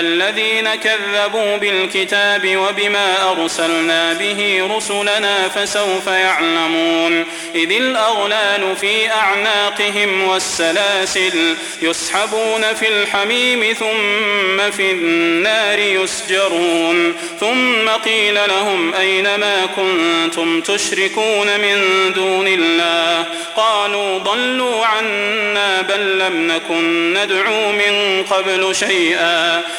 الذين كذبوا بالكتاب وبما أرسلنا به رسلنا فسوف يعلمون. إذ الأغلال في أعناقهم والسلاسل يسحبون في الحميم ثم في النار يسجرون. ثم قيل لهم أين ما كنتم تشركون من دون الله؟ قالوا ضلوا عنا بل لم نكن ندعو من قبل شيئا.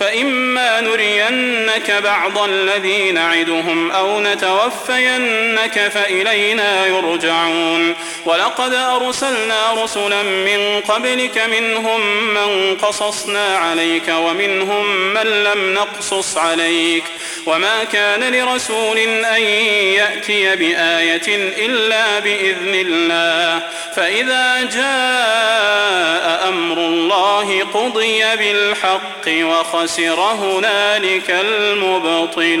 فإما نرينك بعض الذي نعدهم أو نتوفينك فإلينا يرجعون. ولقد أرسلنا رسلا من قبلك منهم من قصصنا عليك ومنهم من لم نقصص عليك. وما كان لرسول أن يأتي بآية إلا بإذن الله. فإذا جاء أمر الله قضي بالحق وخسر هنالك المبطلون.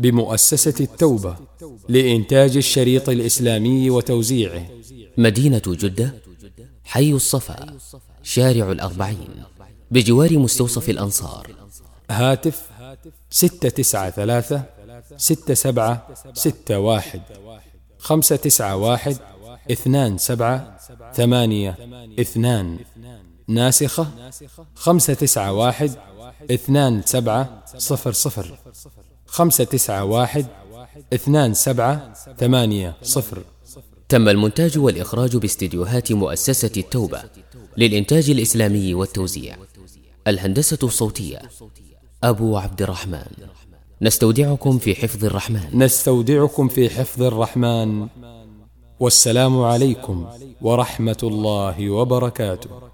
بمؤسسة التوبة لإنتاج الشريط الإسلامي وتوزيعه. مدينة جدة حي الصفا شارع الأربعين بجوار مستوصف الأنصار. هاتف ستة تسعة ثلاثة ستة سبعة ستة واحد خمسة تسعة واحد اثنان سبعة ثمانية اثنان ناسخة خمسة تسعة واحد اثنان سبعة صفر صفر خمسة تسعة واحد اثنان سبعة ثمانية صفر. تم المونتاج والإخراج باستديوهات مؤسسة التوبة للإنتاج الإسلامي والتوزيع. الهندسة الصوتية أبو عبد الرحمن. نستودعكم في حفظ الرحمن. نستودعكم في حفظ الرحمن. والسلام عليكم ورحمة الله وبركاته.